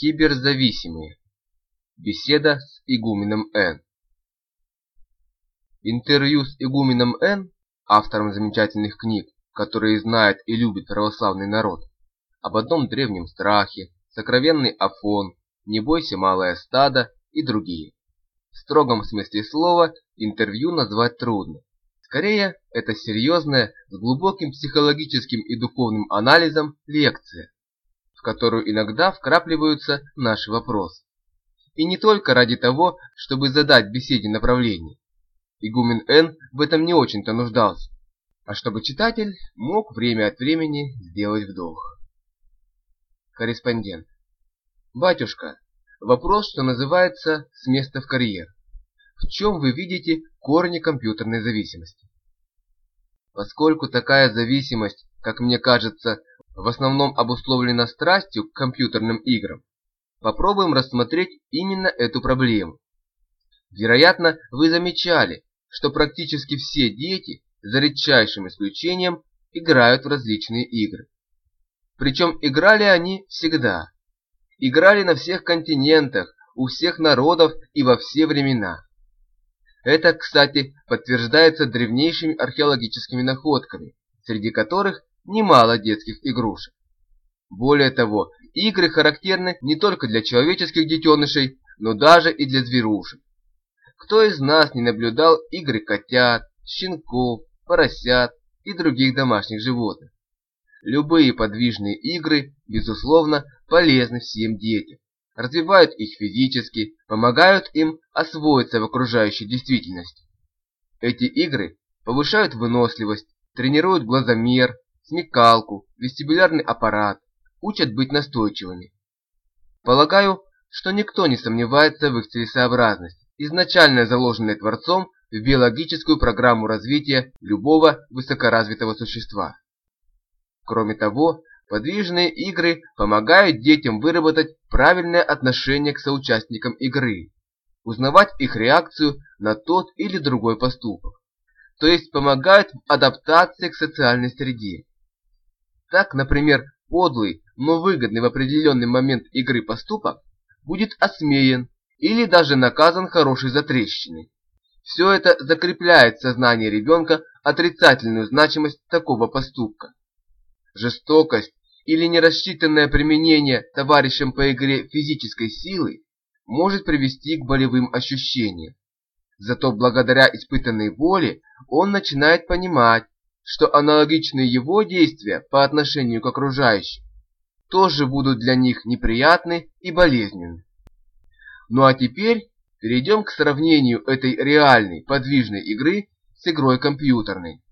Киберзависимые. Беседа с игуменом Н. Интервью с игуменом Н, автором замечательных книг, которые знает и любит православный народ, об одном древнем страхе, сокровенный Афон, не бойся малое стадо и другие. В строгом смысле слова интервью назвать трудно. Скорее, это серьезная, с глубоким психологическим и духовным анализом лекция в которую иногда вкрапливаются наши вопросы. И не только ради того, чтобы задать беседе направление. Игумен Н в этом не очень-то нуждался, а чтобы читатель мог время от времени сделать вдох. Корреспондент. Батюшка, вопрос, что называется, с места в карьер. В чем вы видите корни компьютерной зависимости? Поскольку такая зависимость, как мне кажется, в основном обусловлена страстью к компьютерным играм, попробуем рассмотреть именно эту проблему. Вероятно, вы замечали, что практически все дети, за редчайшим исключением, играют в различные игры. Причем играли они всегда. Играли на всех континентах, у всех народов и во все времена. Это, кстати, подтверждается древнейшими археологическими находками, среди которых немало детских игрушек. Более того, игры характерны не только для человеческих детенышей, но даже и для зверушек. Кто из нас не наблюдал игры котят, щенков, поросят и других домашних животных? Любые подвижные игры, безусловно, полезны всем детям, развивают их физически, помогают им освоиться в окружающей действительности. Эти игры повышают выносливость, тренируют глазомер, смекалку, вестибулярный аппарат, учат быть настойчивыми. Полагаю, что никто не сомневается в их целесообразности, изначально заложенной Творцом в биологическую программу развития любого высокоразвитого существа. Кроме того, подвижные игры помогают детям выработать правильное отношение к соучастникам игры, узнавать их реакцию на тот или другой поступок, то есть помогают в адаптации к социальной среде. Так, например, подлый, но выгодный в определенный момент игры поступок будет осмеян или даже наказан хорошей затрещиной. Все это закрепляет в сознании ребенка отрицательную значимость такого поступка. Жестокость или нерассчитанное применение товарищем по игре физической силы может привести к болевым ощущениям. Зато благодаря испытанной воле он начинает понимать, что аналогичные его действия по отношению к окружающим тоже будут для них неприятны и болезненны. Ну а теперь перейдем к сравнению этой реальной подвижной игры с игрой компьютерной.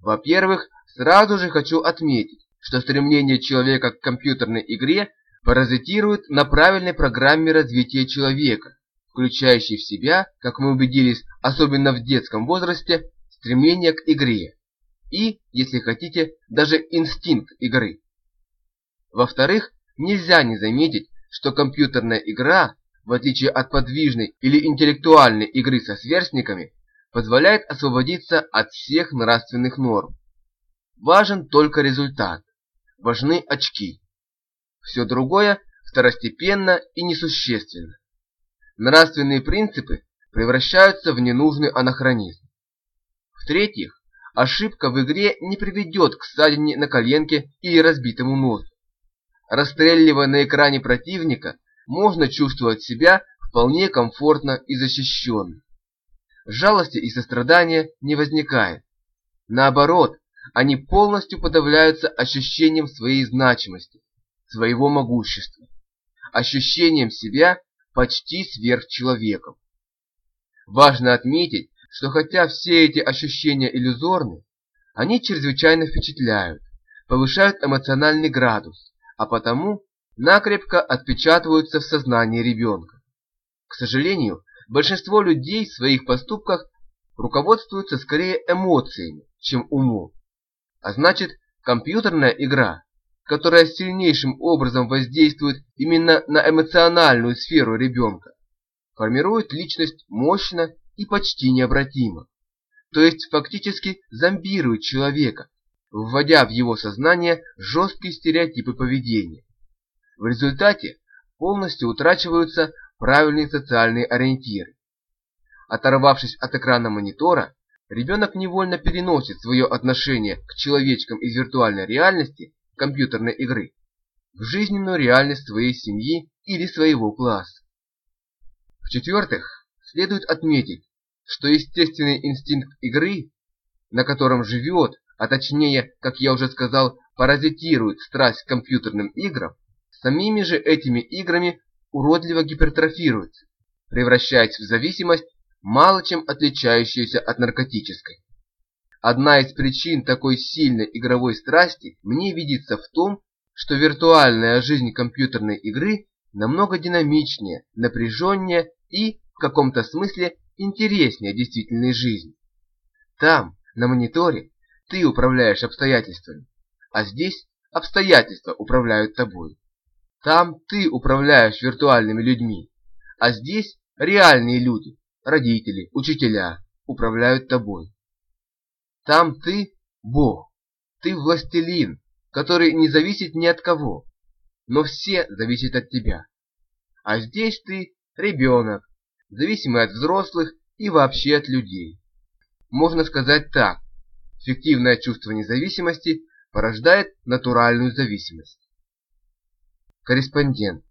Во-первых, сразу же хочу отметить, что стремление человека к компьютерной игре паразитирует на правильной программе развития человека, включающей в себя, как мы убедились, особенно в детском возрасте, стремление к игре и, если хотите, даже инстинкт игры. Во-вторых, нельзя не заметить, что компьютерная игра, в отличие от подвижной или интеллектуальной игры со сверстниками, позволяет освободиться от всех нравственных норм. Важен только результат, важны очки. Все другое второстепенно и несущественно. Нравственные принципы превращаются в ненужный анахронизм. В-третьих, ошибка в игре не приведет к ссадине на коленке или разбитому носу. Расстреливая на экране противника, можно чувствовать себя вполне комфортно и защищенно. Жалости и сострадания не возникает. Наоборот, они полностью подавляются ощущением своей значимости, своего могущества, ощущением себя почти сверхчеловеком. Важно отметить, что хотя все эти ощущения иллюзорны, они чрезвычайно впечатляют, повышают эмоциональный градус, а потому накрепко отпечатываются в сознании ребенка. К сожалению, большинство людей в своих поступках руководствуются скорее эмоциями, чем умом. А значит, компьютерная игра, которая сильнейшим образом воздействует именно на эмоциональную сферу ребенка, формирует личность мощно и почти необратимо. То есть фактически зомбирует человека, вводя в его сознание жесткие стереотипы поведения. В результате полностью утрачиваются правильные социальные ориентиры. Оторвавшись от экрана монитора, ребенок невольно переносит свое отношение к человечкам из виртуальной реальности компьютерной игры в жизненную реальность своей семьи или своего класса. В-четвертых, следует отметить, что естественный инстинкт игры, на котором живет, а точнее, как я уже сказал, паразитирует страсть к компьютерным играм, самими же этими играми уродливо гипертрофируется, превращаясь в зависимость, мало чем отличающуюся от наркотической. Одна из причин такой сильной игровой страсти мне видится в том, что виртуальная жизнь компьютерной игры намного динамичнее, напряженнее и, в каком-то смысле, интереснее действительной жизни. Там, на мониторе, ты управляешь обстоятельствами, а здесь обстоятельства управляют тобой. Там ты управляешь виртуальными людьми, а здесь реальные люди, родители, учителя, управляют тобой. Там ты Бог, ты властелин, который не зависит ни от кого, но все зависят от тебя. А здесь ты ребенок, зависимый от взрослых и вообще от людей. Можно сказать так, фиктивное чувство независимости порождает натуральную зависимость. Корреспондент.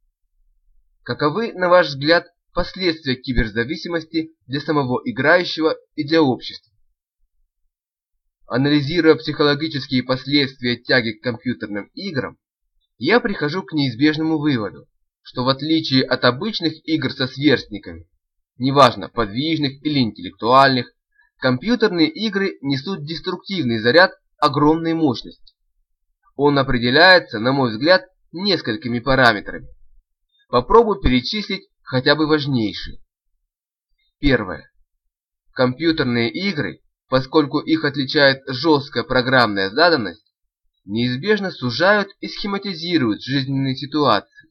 Каковы, на ваш взгляд, последствия киберзависимости для самого играющего и для общества? Анализируя психологические последствия тяги к компьютерным играм, я прихожу к неизбежному выводу, что в отличие от обычных игр со сверстниками, неважно подвижных или интеллектуальных, компьютерные игры несут деструктивный заряд огромной мощности. Он определяется, на мой взгляд, несколькими параметрами. Попробую перечислить хотя бы важнейшие. Первое. Компьютерные игры, поскольку их отличает жесткая программная заданность, неизбежно сужают и схематизируют жизненные ситуации,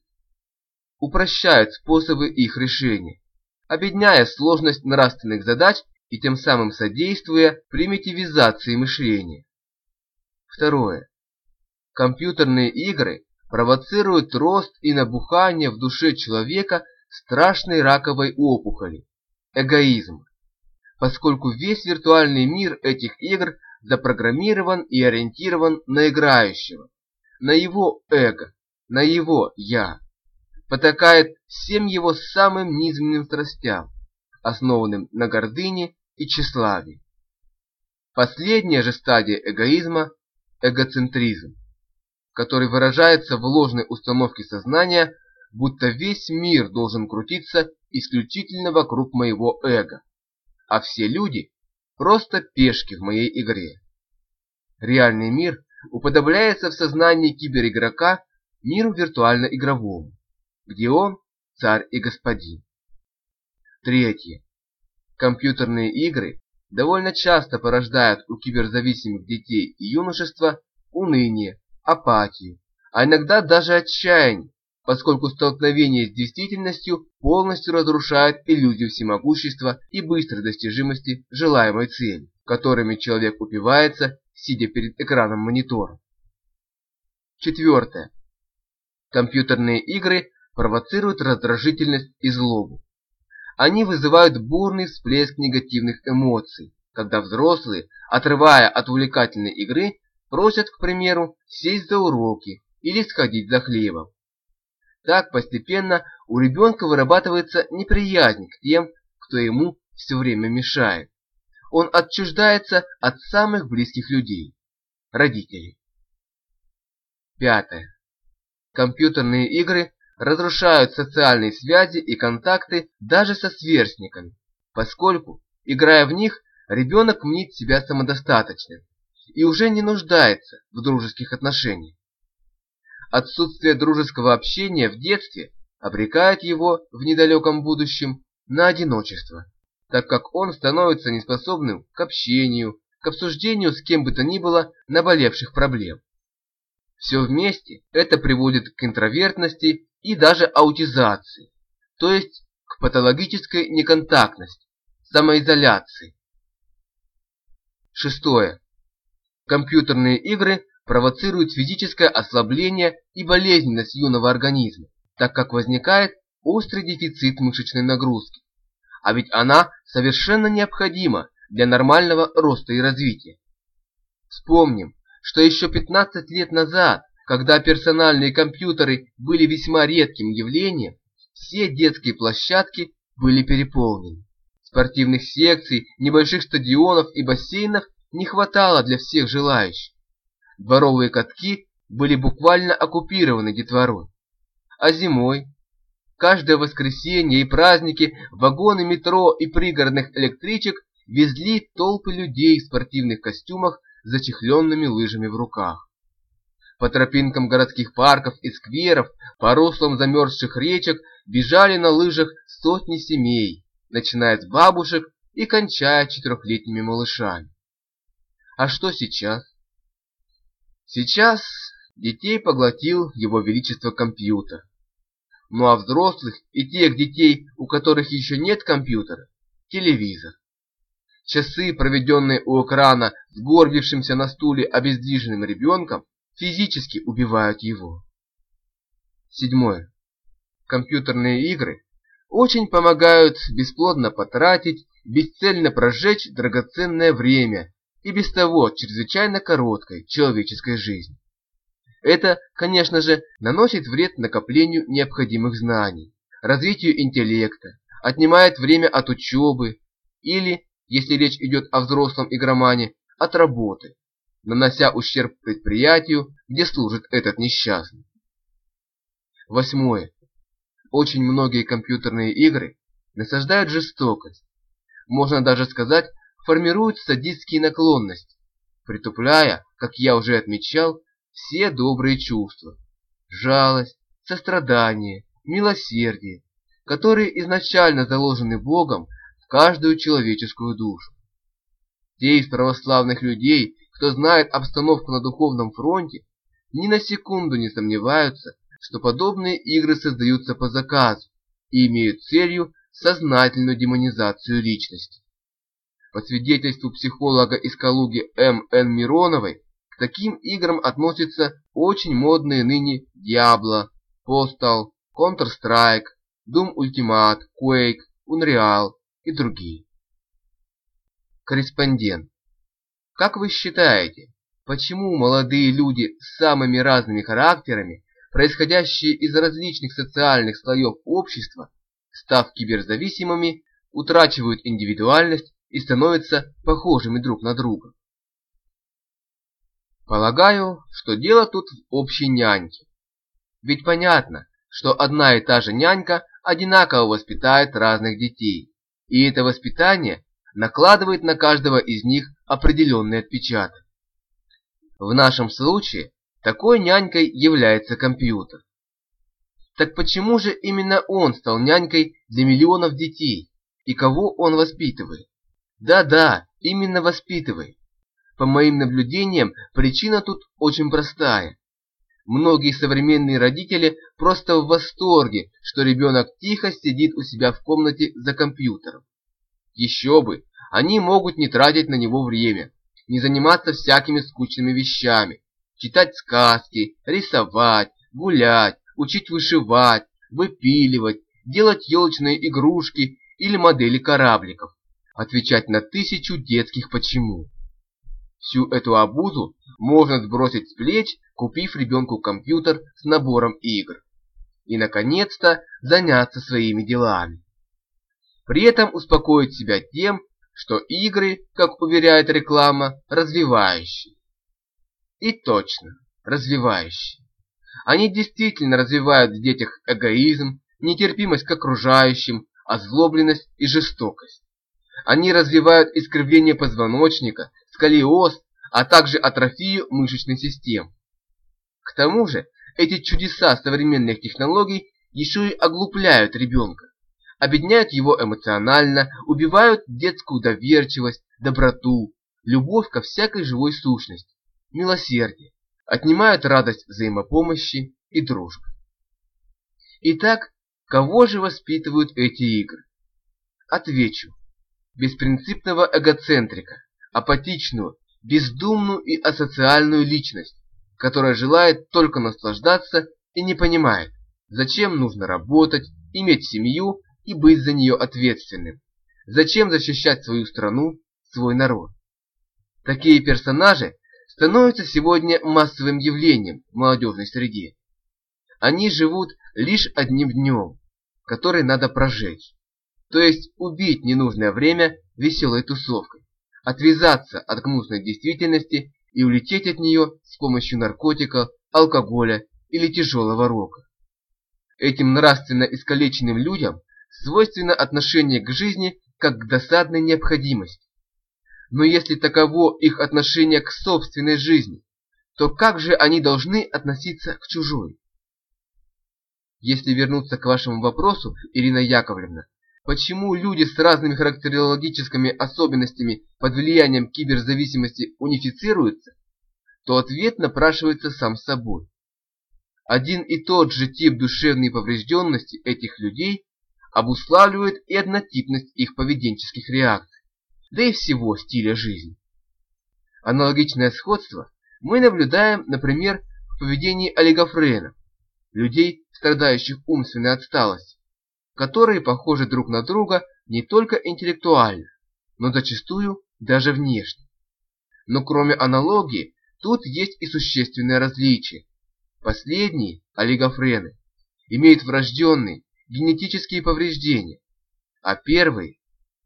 упрощают способы их решения, объединяя сложность нравственных задач и тем самым содействуя примитивизации мышления. Второе. Компьютерные игры провоцируют рост и набухание в душе человека страшной раковой опухоли – эгоизма, поскольку весь виртуальный мир этих игр запрограммирован и ориентирован на играющего, на его эго, на его «я», потакает всем его самым низменным страстям, основанным на гордыне и тщеславии. Последняя же стадия эгоизма – эгоцентризм который выражается в ложной установке сознания, будто весь мир должен крутиться исключительно вокруг моего эго, а все люди – просто пешки в моей игре. Реальный мир уподобляется в сознании киберигрока миру виртуально-игровому, где он – царь и господин. Третье. Компьютерные игры довольно часто порождают у киберзависимых детей и юношества уныние, апатию, а иногда даже отчаяние, поскольку столкновение с действительностью полностью разрушает иллюзию всемогущества и быстрой достижимости желаемой цели, которыми человек упивается, сидя перед экраном монитора. Четвертое. Компьютерные игры провоцируют раздражительность и злобу. Они вызывают бурный всплеск негативных эмоций, когда взрослые, отрывая от увлекательной игры, Просят, к примеру, сесть за уроки или сходить за хлебом. Так постепенно у ребенка вырабатывается неприязнь к тем, кто ему все время мешает. Он отчуждается от самых близких людей – родителей. Пятое. Компьютерные игры разрушают социальные связи и контакты даже со сверстниками, поскольку, играя в них, ребенок мнит себя самодостаточным и уже не нуждается в дружеских отношениях. Отсутствие дружеского общения в детстве обрекает его в недалеком будущем на одиночество, так как он становится неспособным к общению, к обсуждению с кем бы то ни было наболевших проблем. Все вместе это приводит к интровертности и даже аутизации, то есть к патологической неконтактности, самоизоляции. Шестое. Компьютерные игры провоцируют физическое ослабление и болезненность юного организма, так как возникает острый дефицит мышечной нагрузки. А ведь она совершенно необходима для нормального роста и развития. Вспомним, что еще 15 лет назад, когда персональные компьютеры были весьма редким явлением, все детские площадки были переполнены. Спортивных секций, небольших стадионов и бассейнов не хватало для всех желающих. Дворовые катки были буквально оккупированы детворой. А зимой? Каждое воскресенье и праздники вагоны метро и пригородных электричек везли толпы людей в спортивных костюмах с зачехленными лыжами в руках. По тропинкам городских парков и скверов, по руслам замерзших речек бежали на лыжах сотни семей, начиная с бабушек и кончая четырехлетними малышами. А что сейчас? Сейчас детей поглотил его величество компьютер. Ну а взрослых и тех детей, у которых еще нет компьютера, телевизор. Часы, проведенные у экрана сгорбившимся на стуле обездвиженным ребенком, физически убивают его. Седьмое. Компьютерные игры очень помогают бесплодно потратить, бесцельно прожечь драгоценное время и без того чрезвычайно короткой человеческой жизни. Это, конечно же, наносит вред накоплению необходимых знаний, развитию интеллекта, отнимает время от учебы или, если речь идет о взрослом игромане, от работы, нанося ущерб предприятию, где служит этот несчастный. Восьмое. Очень многие компьютерные игры насаждают жестокость. Можно даже сказать, формируют садистские наклонности, притупляя, как я уже отмечал, все добрые чувства. Жалость, сострадание, милосердие, которые изначально заложены Богом в каждую человеческую душу. Те из православных людей, кто знает обстановку на духовном фронте, ни на секунду не сомневаются, что подобные игры создаются по заказу и имеют целью сознательную демонизацию личности. По свидетельству психолога из Калуги М. Н. Мироновой, к таким играм относятся очень модные ныне Diablo, Postal, Counter-Strike, Doom Ultimate, Quake, Unreal и другие. Корреспондент. Как вы считаете, почему молодые люди с самыми разными характерами происходящие из различных социальных слоев общества, став киберзависимыми, утрачивают индивидуальность и становятся похожими друг на друга. Полагаю, что дело тут в общей няньке. Ведь понятно, что одна и та же нянька одинаково воспитает разных детей, и это воспитание накладывает на каждого из них определенный отпечаток. В нашем случае такой нянькой является компьютер. Так почему же именно он стал нянькой для миллионов детей? И кого он воспитывает? Да-да, именно воспитывает. По моим наблюдениям, причина тут очень простая. Многие современные родители просто в восторге, что ребенок тихо сидит у себя в комнате за компьютером. Еще бы, они могут не тратить на него время, не заниматься всякими скучными вещами, читать сказки, рисовать, гулять, учить вышивать, выпиливать, делать елочные игрушки или модели корабликов, отвечать на тысячу детских «почему». Всю эту обузу можно сбросить с плеч, купив ребенку компьютер с набором игр. И, наконец-то, заняться своими делами. При этом успокоить себя тем, что игры, как уверяет реклама, развивающие. И точно, развивающие. Они действительно развивают в детях эгоизм, нетерпимость к окружающим, озлобленность и жестокость. Они развивают искривление позвоночника, сколиоз, а также атрофию мышечной системы. К тому же, эти чудеса современных технологий еще и оглупляют ребенка, обедняют его эмоционально, убивают детскую доверчивость, доброту, любовь ко всякой живой сущности милосердие, отнимают радость взаимопомощи и дружбы. Итак, кого же воспитывают эти игры? Отвечу. Беспринципного эгоцентрика, апатичную, бездумную и асоциальную личность, которая желает только наслаждаться и не понимает, Зачем нужно работать, иметь семью и быть за нее ответственным? Зачем защищать свою страну, свой народ? Такие персонажи становятся сегодня массовым явлением в молодежной среде. Они живут лишь одним днем, который надо прожечь. То есть убить ненужное время веселой тусовкой, отвязаться от гнусной действительности и улететь от нее с помощью наркотиков, алкоголя или тяжелого рока. Этим нравственно искалеченным людям свойственно отношение к жизни как к досадной необходимости. Но если таково их отношение к собственной жизни, то как же они должны относиться к чужой? Если вернуться к вашему вопросу, Ирина Яковлевна, почему люди с разными характерологическими особенностями под влиянием киберзависимости унифицируются, то ответ напрашивается сам собой. Один и тот же тип душевной поврежденности этих людей обуславливает и однотипность их поведенческих реакций, да и всего стиля жизни. Аналогичное сходство мы наблюдаем, например, в поведении олигофренов, людей, страдающих умственной отсталостью, которые похожи друг на друга не только интеллектуально, но зачастую даже внешне. Но кроме аналогии, тут есть и существенное различие. Последние, олигофрены, имеют врожденные генетические повреждения, а первые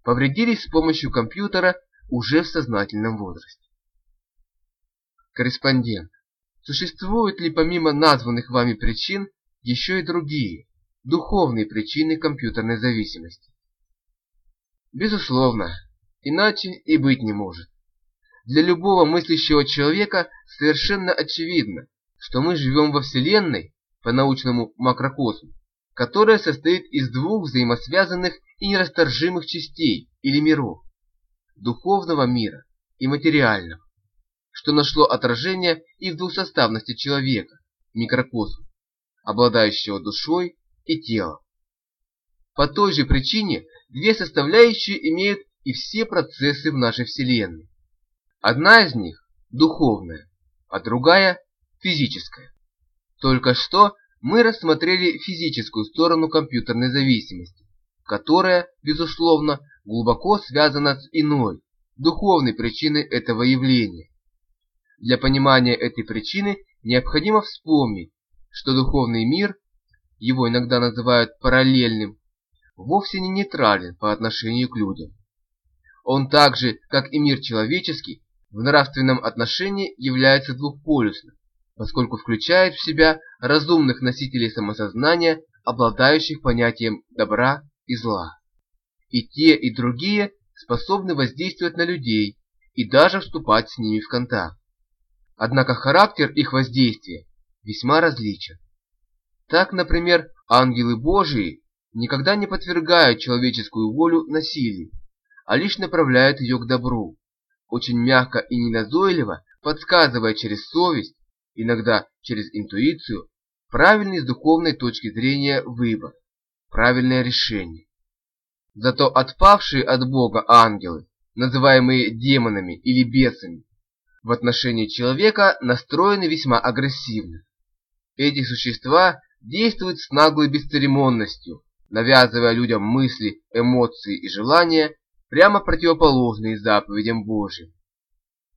повредились с помощью компьютера уже в сознательном возрасте. Корреспондент. Существуют ли помимо названных вами причин еще и другие, духовные причины компьютерной зависимости? Безусловно, иначе и быть не может. Для любого мыслящего человека совершенно очевидно, что мы живем во Вселенной, по научному макрокосму, которая состоит из двух взаимосвязанных и нерасторжимых частей или миров – духовного мира и материального, что нашло отражение и в двусоставности человека, микрокосма, обладающего душой и телом. По той же причине две составляющие имеют и все процессы в нашей Вселенной. Одна из них – духовная, а другая – физическая. Только что мы рассмотрели физическую сторону компьютерной зависимости, которая, безусловно, глубоко связана с иной, духовной причиной этого явления. Для понимания этой причины необходимо вспомнить, что духовный мир, его иногда называют параллельным, вовсе не нейтрален по отношению к людям. Он так же, как и мир человеческий, в нравственном отношении является двухполюсным, поскольку включает в себя разумных носителей самосознания, обладающих понятием добра и зла. И те, и другие способны воздействовать на людей и даже вступать с ними в контакт. Однако характер их воздействия весьма различен. Так, например, ангелы Божии никогда не подвергают человеческую волю насилию, а лишь направляют ее к добру, очень мягко и неназойливо подсказывая через совесть иногда через интуицию, правильный с духовной точки зрения выбор, правильное решение. Зато отпавшие от Бога ангелы, называемые демонами или бесами, в отношении человека настроены весьма агрессивно. Эти существа действуют с наглой бесцеремонностью, навязывая людям мысли, эмоции и желания, прямо противоположные заповедям Божьим.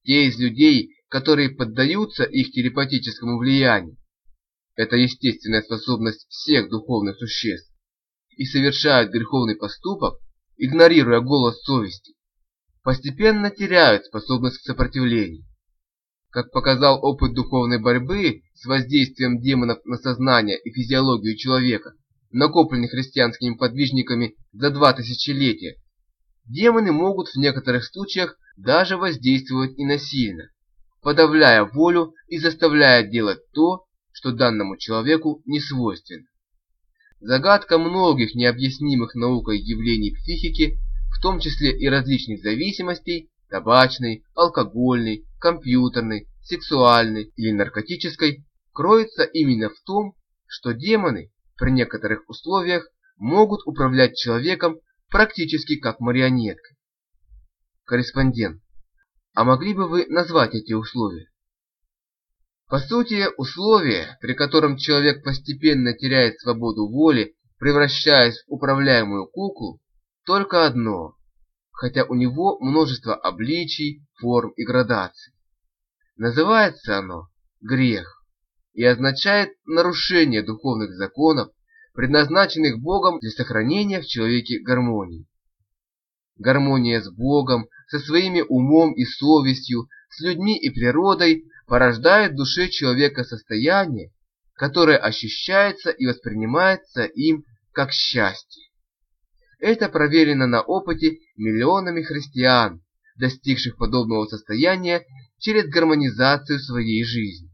Те из людей, которые поддаются их телепатическому влиянию. Это естественная способность всех духовных существ. И совершают греховный поступок, игнорируя голос совести. Постепенно теряют способность к сопротивлению. Как показал опыт духовной борьбы с воздействием демонов на сознание и физиологию человека, накопленный христианскими подвижниками за два тысячелетия, демоны могут в некоторых случаях даже воздействовать и насильно, подавляя волю и заставляя делать то, что данному человеку не свойственно. Загадка многих необъяснимых наукой явлений психики, в том числе и различных зависимостей, табачной, алкогольной, компьютерной, сексуальной или наркотической, кроется именно в том, что демоны при некоторых условиях могут управлять человеком практически как марионеткой. Корреспондент. А могли бы вы назвать эти условия? По сути, условие, при котором человек постепенно теряет свободу воли, превращаясь в управляемую куклу, только одно, хотя у него множество обличий, форм и градаций. Называется оно грех и означает нарушение духовных законов, предназначенных Богом для сохранения в человеке гармонии. Гармония с Богом, со своими умом и совестью, с людьми и природой порождает в душе человека состояние, которое ощущается и воспринимается им как счастье. Это проверено на опыте миллионами христиан, достигших подобного состояния через гармонизацию своей жизни.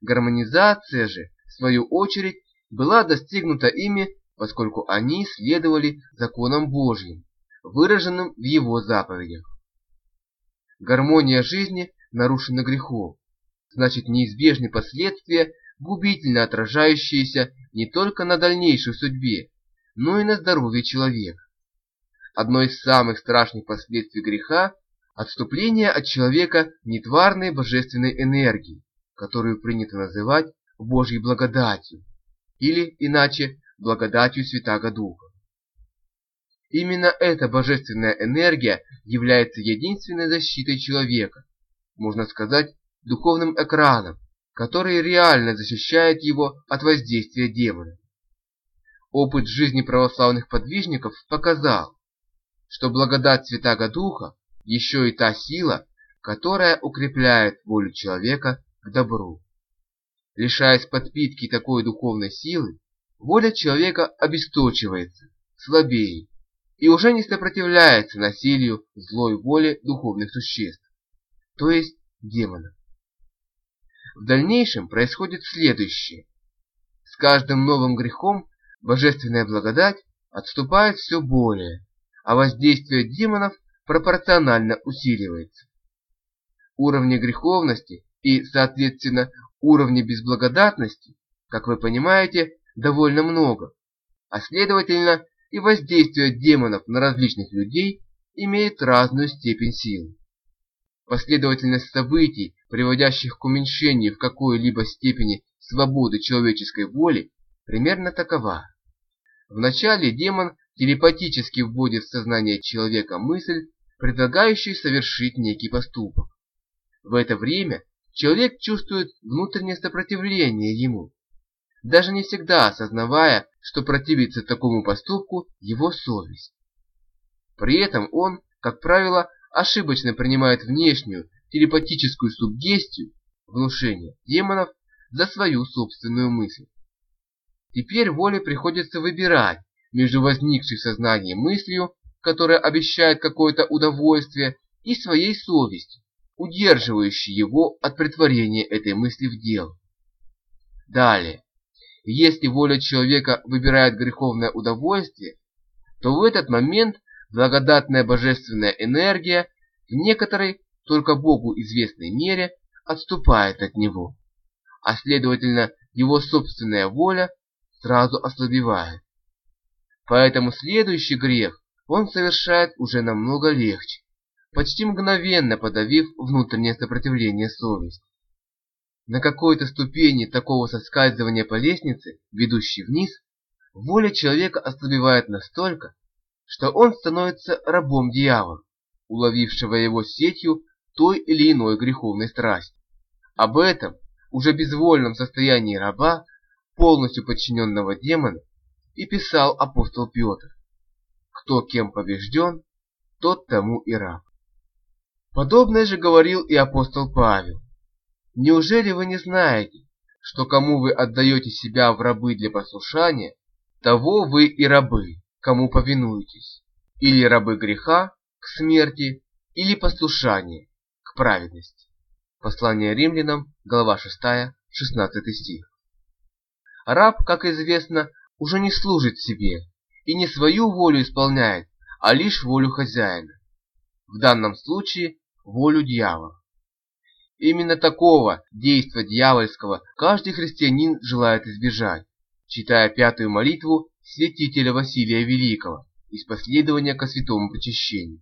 Гармонизация же, в свою очередь, была достигнута ими, поскольку они следовали законам Божьим, выраженным в Его заповедях. Гармония жизни нарушена грехом, значит неизбежны последствия, губительно отражающиеся не только на дальнейшей судьбе, но и на здоровье человека. Одно из самых страшных последствий греха – отступление от человека нетварной божественной энергии, которую принято называть Божьей благодатью, или, иначе, благодатью Святаго Духа. Именно эта божественная энергия является единственной защитой человека, можно сказать, духовным экраном, который реально защищает его от воздействия демона. Опыт жизни православных подвижников показал, что благодать Святаго Духа еще и та сила, которая укрепляет волю человека к добру. Лишаясь подпитки такой духовной силы, воля человека обесточивается, слабеет и уже не сопротивляется насилию злой воли духовных существ, то есть демонов. В дальнейшем происходит следующее. С каждым новым грехом божественная благодать отступает все более, а воздействие демонов пропорционально усиливается. Уровни греховности и, соответственно, уровни безблагодатности, как вы понимаете, довольно много, а следовательно и воздействие демонов на различных людей имеет разную степень силы. Последовательность событий, приводящих к уменьшению в какой-либо степени свободы человеческой воли, примерно такова. Вначале демон телепатически вводит в сознание человека мысль, предлагающую совершить некий поступок. В это время человек чувствует внутреннее сопротивление ему, даже не всегда осознавая, что противится такому поступку его совесть. При этом он, как правило, ошибочно принимает внешнюю телепатическую суггестию, внушение демонов, за свою собственную мысль. Теперь воле приходится выбирать между возникшей в сознании мыслью, которая обещает какое-то удовольствие, и своей совестью, удерживающей его от притворения этой мысли в дело. Далее, если воля человека выбирает греховное удовольствие, то в этот момент благодатная божественная энергия в некоторой, только Богу известной мере, отступает от него, а следовательно его собственная воля сразу ослабевает. Поэтому следующий грех он совершает уже намного легче, почти мгновенно подавив внутреннее сопротивление совести. На какой-то ступени такого соскальзывания по лестнице, ведущей вниз, воля человека ослабевает настолько, что он становится рабом дьявола, уловившего его сетью той или иной греховной страсти. Об этом, уже безвольном состоянии раба, полностью подчиненного демону, и писал апостол Петр. Кто кем побежден, тот тому и раб. Подобное же говорил и апостол Павел. Неужели вы не знаете, что кому вы отдаете себя в рабы для послушания, того вы и рабы, кому повинуетесь, или рабы греха к смерти, или послушание к праведности. Послание римлянам, глава 6, 16 стих. Раб, как известно, уже не служит себе и не свою волю исполняет, а лишь волю хозяина. В данном случае волю дьявола. Именно такого действия дьявольского каждый христианин желает избежать, читая пятую молитву святителя Василия Великого из последования ко святому причащению.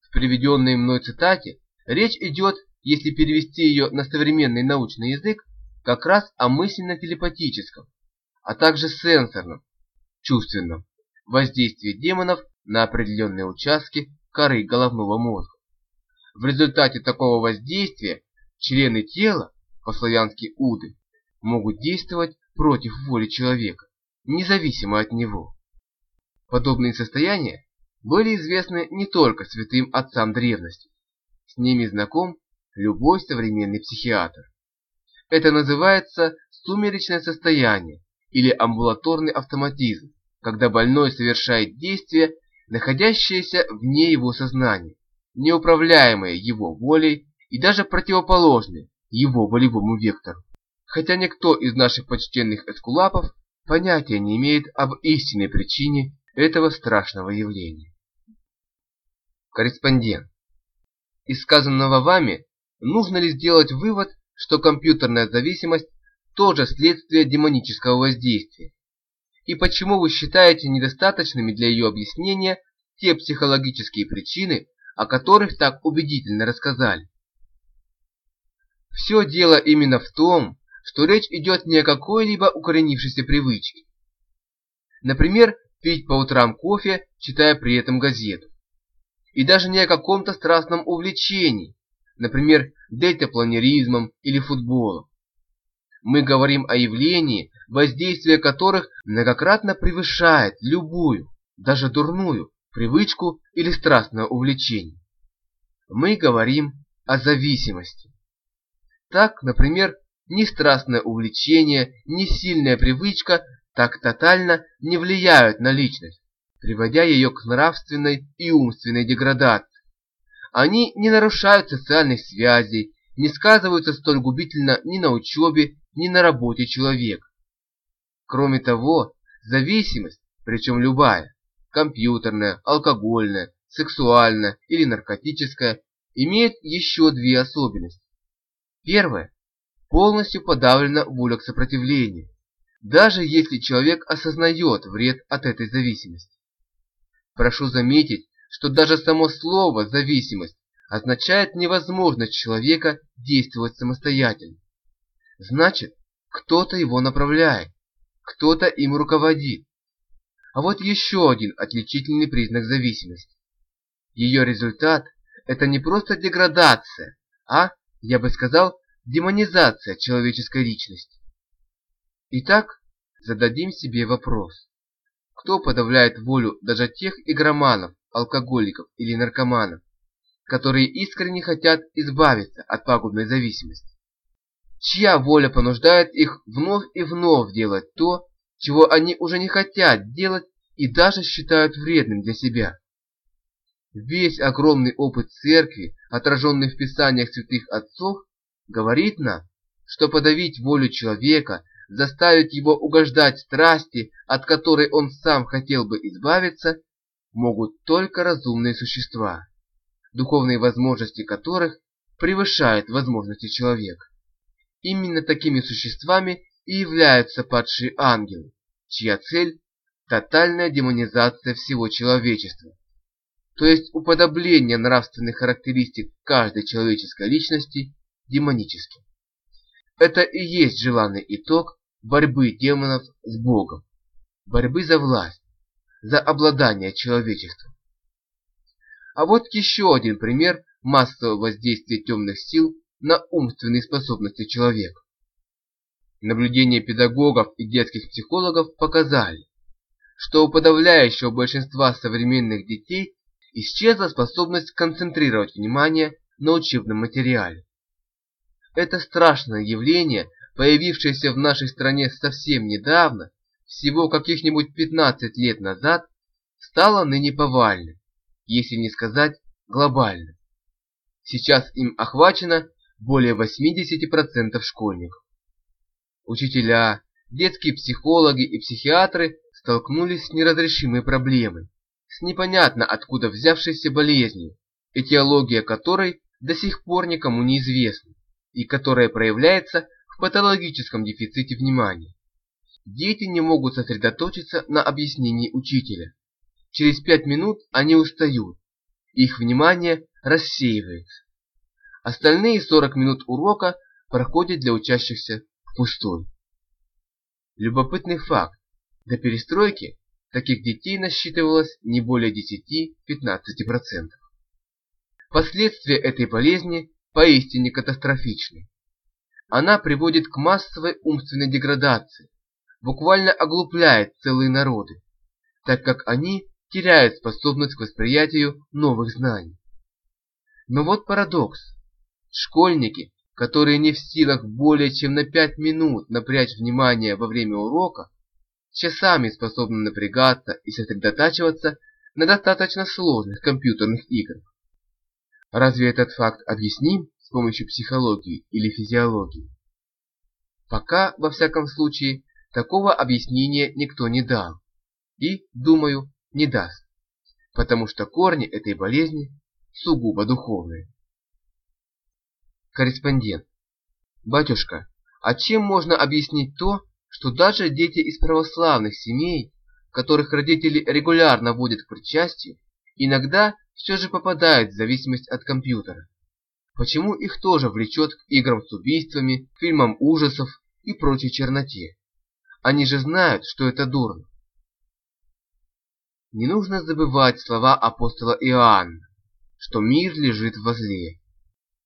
В приведенной мной цитате речь идет если перевести ее на современный научный язык, как раз о мысленно-телепатическом, а также сенсорном, чувственном воздействии демонов на определенные участки коры головного мозга. В результате такого воздействия члены тела, по-славянски уды, могут действовать против воли человека, независимо от него. Подобные состояния были известны не только святым отцам древности. С ними знаком любой современный психиатр. Это называется сумеречное состояние или амбулаторный автоматизм, когда больной совершает действия, находящиеся вне его сознания, неуправляемые его волей и даже противоположные его волевому вектору. Хотя никто из наших почтенных эскулапов понятия не имеет об истинной причине этого страшного явления. Корреспондент. Из сказанного вами нужно ли сделать вывод, что компьютерная зависимость тоже следствие демонического воздействия? И почему вы считаете недостаточными для ее объяснения те психологические причины, о которых так убедительно рассказали? Все дело именно в том, что речь идет не о какой-либо укоренившейся привычке. Например, пить по утрам кофе, читая при этом газету. И даже не о каком-то страстном увлечении, например, дельтапланеризмом или футболом. Мы говорим о явлении, воздействие которых многократно превышает любую, даже дурную, привычку или страстное увлечение. Мы говорим о зависимости. Так, например, ни страстное увлечение, ни сильная привычка так тотально не влияют на личность, приводя ее к нравственной и умственной деградации. Они не нарушают социальных связей, не сказываются столь губительно ни на учебе, ни на работе человека. Кроме того, зависимость, причем любая, компьютерная, алкогольная, сексуальная или наркотическая, имеет еще две особенности. Первое полностью подавлена воля к сопротивлению, даже если человек осознает вред от этой зависимости. Прошу заметить, что даже само слово «зависимость» означает невозможность человека действовать самостоятельно. Значит, кто-то его направляет, кто-то им руководит. А вот еще один отличительный признак зависимости. Ее результат – это не просто деградация, а, я бы сказал, демонизация человеческой личности. Итак, зададим себе вопрос. Кто подавляет волю даже тех игроманов, алкоголиков или наркоманов, которые искренне хотят избавиться от пагубной зависимости? Чья воля понуждает их вновь и вновь делать то, чего они уже не хотят делать и даже считают вредным для себя? Весь огромный опыт церкви, отраженный в писаниях святых отцов, говорит нам, что подавить волю человека, заставить его угождать страсти, от которой он сам хотел бы избавиться, могут только разумные существа, духовные возможности которых превышают возможности человека. Именно такими существами и являются падшие ангелы, чья цель – тотальная демонизация всего человечества, то есть уподобление нравственных характеристик каждой человеческой личности демоническим. Это и есть желанный итог борьбы демонов с Богом, борьбы за власть, за обладание человечеством. А вот еще один пример массового воздействия темных сил на умственные способности человека. Наблюдения педагогов и детских психологов показали, что у подавляющего большинства современных детей исчезла способность концентрировать внимание на учебном материале. Это страшное явление, появившееся в нашей стране совсем недавно, всего каких-нибудь 15 лет назад, стало ныне повальным, если не сказать глобальным. Сейчас им охвачено более 80% школьников. Учителя, детские психологи и психиатры столкнулись с неразрешимой проблемой, с непонятно откуда взявшейся болезнью, этиология которой до сих пор никому не известна и которая проявляется в патологическом дефиците внимания. Дети не могут сосредоточиться на объяснении учителя. Через пять минут они устают, их внимание рассеивается. Остальные 40 минут урока проходят для учащихся впустую. Любопытный факт. До перестройки таких детей насчитывалось не более 10-15%. Последствия этой болезни поистине катастрофичны. Она приводит к массовой умственной деградации, буквально оглупляет целые народы, так как они теряют способность к восприятию новых знаний. Но вот парадокс. Школьники, которые не в силах более чем на 5 минут напрячь внимание во время урока, часами способны напрягаться и сосредотачиваться на достаточно сложных компьютерных играх. Разве этот факт объясним с помощью психологии или физиологии? Пока, во всяком случае, такого объяснения никто не дал. И, думаю, не даст. Потому что корни этой болезни сугубо духовные. Корреспондент. Батюшка, а чем можно объяснить то, что даже дети из православных семей, которых родители регулярно водят к причастию, иногда все же попадают в зависимость от компьютера? Почему их тоже влечет к играм с убийствами, фильмам ужасов и прочей черноте? Они же знают, что это дурно. Не нужно забывать слова апостола Иоанна, что мир лежит возле.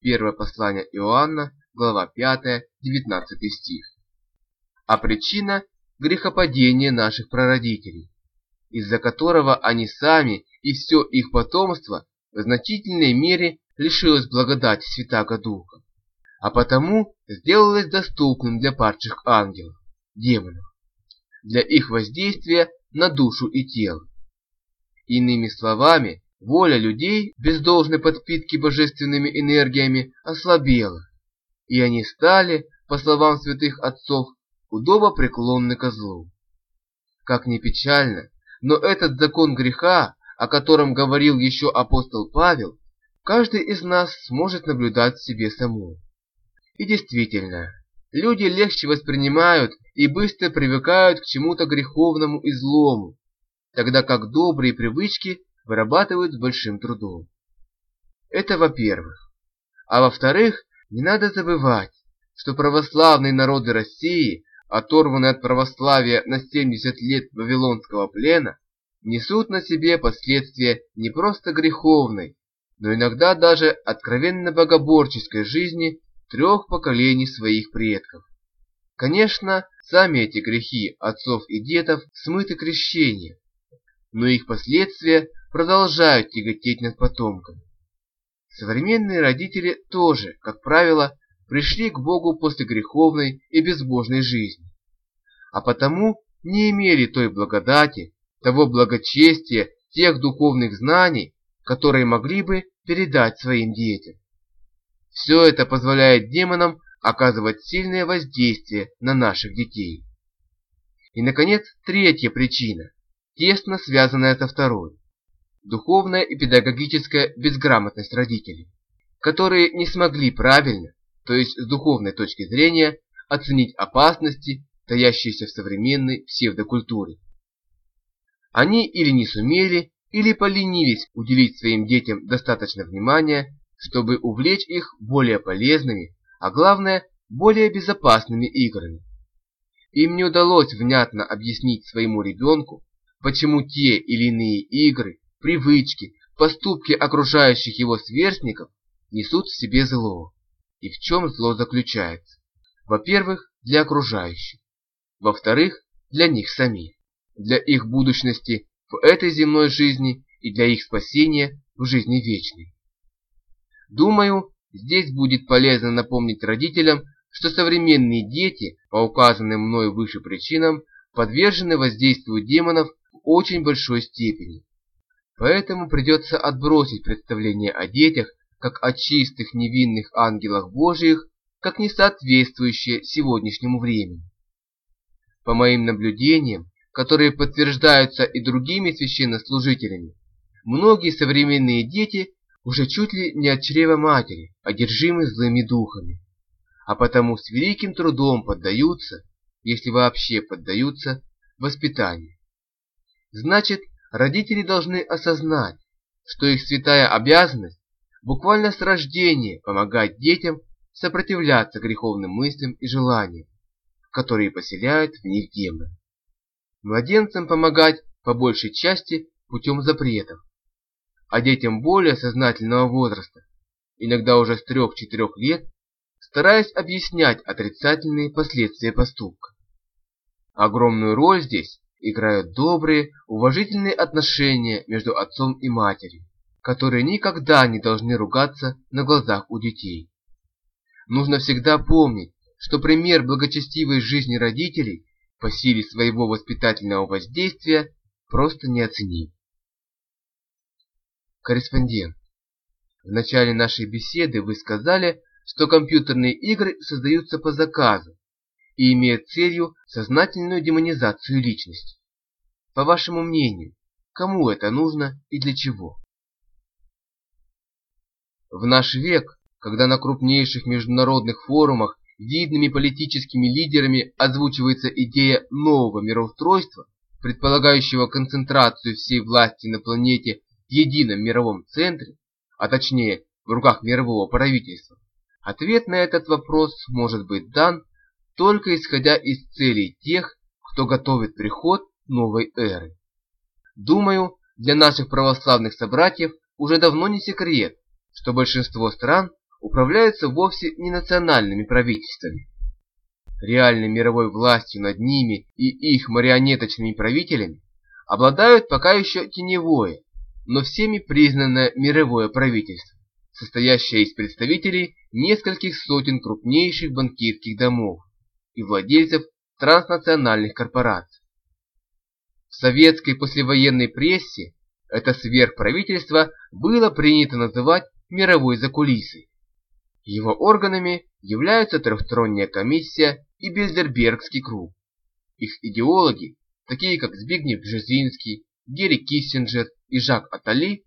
Первое послание Иоанна, глава 5, 19 стих. А причина – грехопадение наших прародителей, из-за которого они сами и все их потомство в значительной мере лишилось благодати Святаго Духа, а потому сделалось доступным для падших ангелов, демонов, для их воздействия на душу и тело. Иными словами, воля людей без должной подпитки божественными энергиями ослабела, и они стали, по словам святых отцов, удобо преклонны ко злу. Как ни печально, но этот закон греха, о котором говорил еще апостол Павел, каждый из нас сможет наблюдать в себе самому. И действительно, люди легче воспринимают и быстро привыкают к чему-то греховному и злому, тогда как добрые привычки вырабатывают с большим трудом. Это во-первых. А во-вторых, не надо забывать, что православные народы России, оторванные от православия на 70 лет Вавилонского плена, несут на себе последствия не просто греховной, но иногда даже откровенно богоборческой жизни трех поколений своих предков. Конечно, сами эти грехи отцов и дедов смыты крещением, но их последствия продолжают тяготеть над потомками. Современные родители тоже, как правило, пришли к Богу после греховной и безбожной жизни, а потому не имели той благодати, того благочестия, тех духовных знаний, которые могли бы передать своим детям. Все это позволяет демонам оказывать сильное воздействие на наших детей. И, наконец, третья причина, тесно связанная со второй. Духовная и педагогическая безграмотность родителей, которые не смогли правильно, то есть с духовной точки зрения, оценить опасности, таящиеся в современной псевдокультуре. Они или не сумели, или поленились уделить своим детям достаточно внимания, чтобы увлечь их более полезными, а главное, более безопасными играми. Им не удалось внятно объяснить своему ребенку, почему те или иные игры, привычки, поступки окружающих его сверстников несут в себе зло. И в чем зло заключается? Во-первых, для окружающих. Во-вторых, для них самих. Для их будущности в этой земной жизни и для их спасения в жизни вечной. Думаю, здесь будет полезно напомнить родителям, что современные дети, по указанным мной выше причинам, подвержены воздействию демонов в очень большой степени. Поэтому придется отбросить представление о детях как о чистых невинных ангелах Божиих, как не соответствующее сегодняшнему времени. По моим наблюдениям, которые подтверждаются и другими священнослужителями, многие современные дети уже чуть ли не от чрева матери, одержимы злыми духами, а потому с великим трудом поддаются, если вообще поддаются, воспитанию. Значит, родители должны осознать, что их святая обязанность буквально с рождения помогать детям сопротивляться греховным мыслям и желаниям, которые поселяют в них демоны. Младенцам помогать по большей части путем запретов, а детям более сознательного возраста, иногда уже с 3-4 лет, стараясь объяснять отрицательные последствия поступка. Огромную роль здесь играют добрые, уважительные отношения между отцом и матерью, которые никогда не должны ругаться на глазах у детей. Нужно всегда помнить, что пример благочестивой жизни родителей по силе своего воспитательного воздействия просто неоценим. Корреспондент. В начале нашей беседы вы сказали, что компьютерные игры создаются по заказу и имеют целью сознательную демонизацию личности. По вашему мнению, кому это нужно и для чего? В наш век, когда на крупнейших международных форумах видными политическими лидерами озвучивается идея нового мироустройства, предполагающего концентрацию всей власти на планете в едином мировом центре, а точнее в руках мирового правительства, ответ на этот вопрос может быть дан только исходя из целей тех, кто готовит приход новой эры. Думаю, для наших православных собратьев уже давно не секрет, что большинство стран управляются вовсе не национальными правительствами. Реальной мировой властью над ними и их марионеточными правителями обладают пока еще теневое, но всеми признанное мировое правительство, состоящее из представителей нескольких сотен крупнейших банкирских домов и владельцев транснациональных корпораций. В советской послевоенной прессе это сверхправительство было принято называть мировой закулисой. Его органами являются трехсторонняя комиссия и Бильдербергский круг. Их идеологи, такие как Збигнев Бжезинский, Герри Киссинджер и Жак Атали,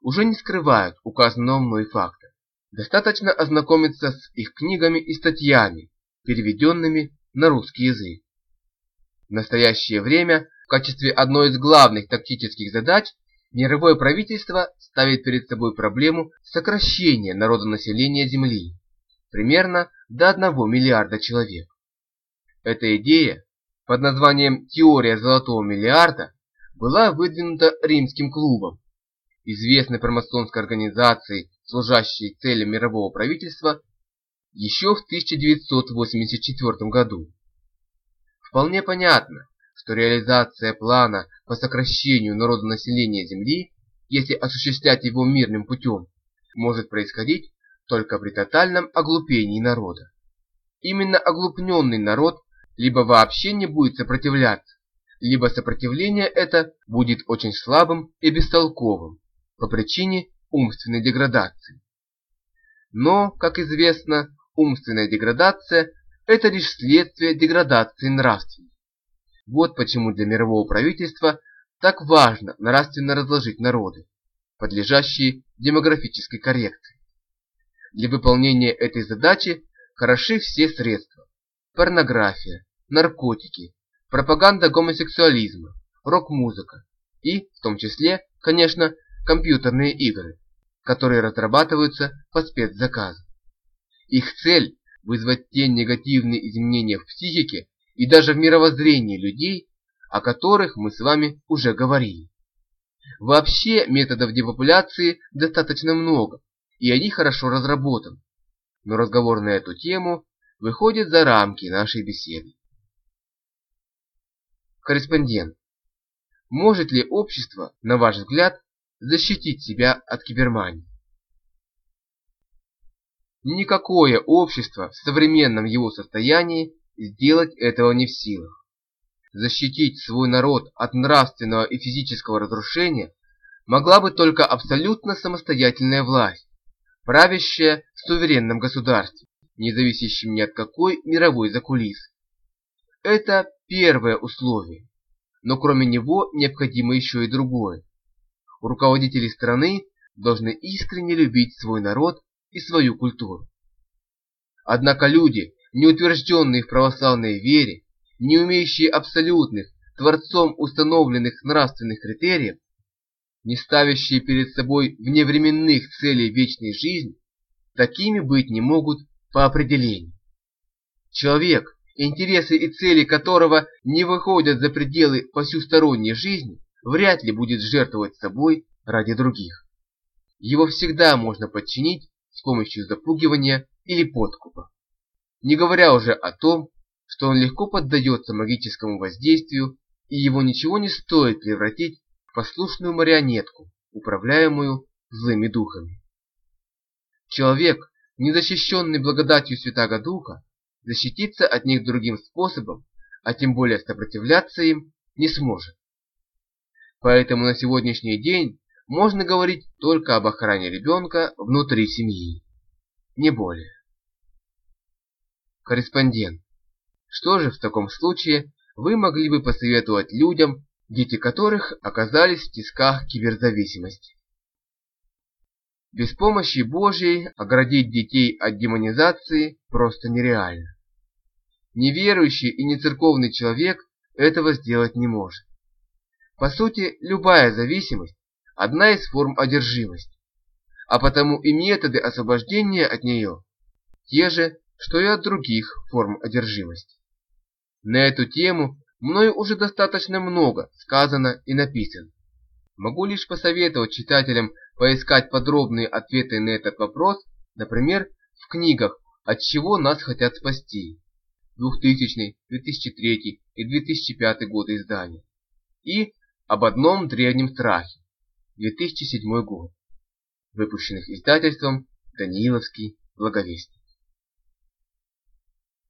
уже не скрывают указанного мной факта. Достаточно ознакомиться с их книгами и статьями, переведенными на русский язык. В настоящее время в качестве одной из главных тактических задач мировое правительство ставит перед собой проблему сокращения народонаселения Земли примерно до 1 миллиарда человек. Эта идея под названием «Теория золотого миллиарда» была выдвинута римским клубом, известной промасонской организацией, служащей целям мирового правительства, еще в 1984 году. Вполне понятно, что реализация плана по сокращению народонаселения Земли, если осуществлять его мирным путем, может происходить только при тотальном оглупении народа. Именно оглупненный народ либо вообще не будет сопротивляться, либо сопротивление это будет очень слабым и бестолковым по причине умственной деградации. Но, как известно, умственная деградация – это лишь следствие деградации нравственности. Вот почему для мирового правительства так важно нравственно разложить народы, подлежащие демографической коррекции. Для выполнения этой задачи хороши все средства. Порнография, наркотики, пропаганда гомосексуализма, рок-музыка и, в том числе, конечно, компьютерные игры, которые разрабатываются по спецзаказу. Их цель – вызвать те негативные изменения в психике, и даже в мировоззрении людей, о которых мы с вами уже говорили. Вообще методов депопуляции достаточно много, и они хорошо разработаны, но разговор на эту тему выходит за рамки нашей беседы. Корреспондент. Может ли общество, на ваш взгляд, защитить себя от кибермании? Никакое общество в современном его состоянии сделать этого не в силах. Защитить свой народ от нравственного и физического разрушения могла бы только абсолютно самостоятельная власть, правящая в суверенном государстве, не зависящем ни от какой мировой закулисы. Это первое условие, но кроме него необходимо еще и другое. Руководители страны должны искренне любить свой народ и свою культуру. Однако люди, не утвержденные в православной вере, не умеющие абсолютных, Творцом установленных нравственных критериев, не ставящие перед собой вневременных целей вечной жизни, такими быть не могут по определению. Человек, интересы и цели которого не выходят за пределы посюсторонней жизни, вряд ли будет жертвовать собой ради других. Его всегда можно подчинить с помощью запугивания или подкупа. Не говоря уже о том, что он легко поддается магическому воздействию и его ничего не стоит превратить в послушную марионетку, управляемую злыми духами. Человек, не защищенный благодатью Святаго Духа, защититься от них другим способом, а тем более сопротивляться им, не сможет. Поэтому на сегодняшний день можно говорить только об охране ребенка внутри семьи. Не более. Корреспондент. Что же в таком случае вы могли бы посоветовать людям, дети которых оказались в тисках киберзависимости? Без помощи Божьей оградить детей от демонизации просто нереально. Неверующий и нецерковный человек этого сделать не может. По сути, любая зависимость – одна из форм одержимости, а потому и методы освобождения от нее те же, что и от других форм одержимости. На эту тему мною уже достаточно много сказано и написано. Могу лишь посоветовать читателям поискать подробные ответы на этот вопрос, например, в книгах «От чего нас хотят спасти» 2000, 2003 и 2005 годы издания и «Об одном древнем страхе» 2007 год, выпущенных издательством Данииловский благовестник.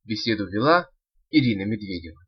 Беседу вела Ирина Медведева.